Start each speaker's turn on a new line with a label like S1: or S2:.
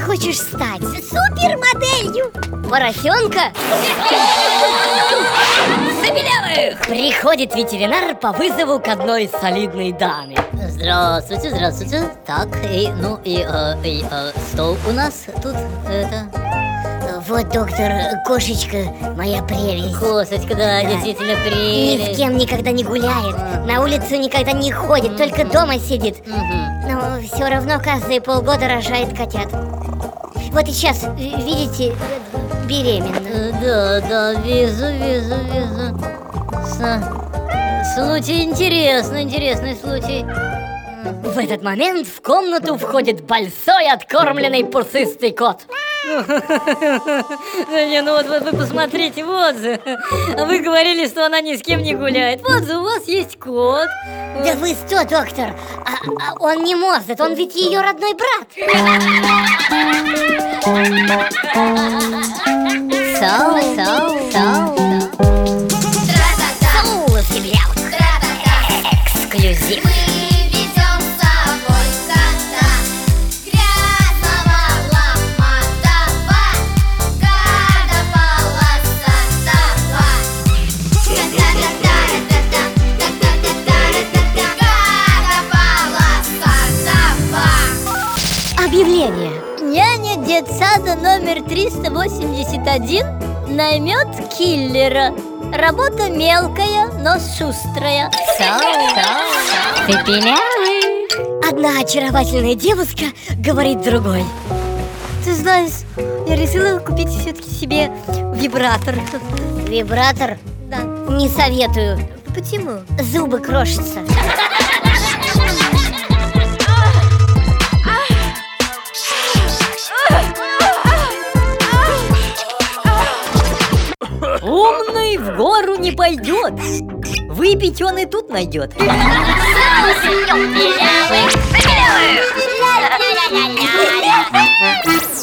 S1: хочешь стать?
S2: Супермоделью
S1: Поросенка?
S3: Забелявых!
S1: Приходит ветеринар по вызову к одной солидной даме
S3: Здравствуйте, здравствуйте. Так, и, ну и, э, и э, что у нас тут это?
S2: Вот, доктор, кошечка моя прелесть
S3: Косочка, да,
S2: Да.
S3: действительно
S2: Ни
S3: прелесть.
S2: с кем никогда не гуляет На улицу никогда не ходит, только дома сидит
S3: Мгм.
S2: Но все равно каждые полгода рожает котят Вот и сейчас, видите, беременна
S3: Э, Да, да, вижу, вижу. С- Случай интересный, интересный случай.
S1: В этот момент в комнату входит большой откормленный пушистый кот
S3: не, ну вот вы, вы посмотрите, вот же. А Вы говорили, что она ни с кем не гуляет. Вот же у вас есть кот.
S2: Да вы что, доктор? А, а он не может, он ведь ее родной брат
S3: Сау, сау, сау.
S1: Объявление
S3: Няня детсада номер 381 наймет киллера. Работа мелкая, но шустрая.
S1: Цепелявых Одна очаровательная девушка говорит другой
S3: Ты знаешь, я решила купить все-таки себе вибратор.
S2: Вибратор?
S3: Да.
S2: Не советую,
S3: Почему?
S2: зубы крошатся
S3: и в гору не пойдет Выпить он и тут найдет
S4: Соус,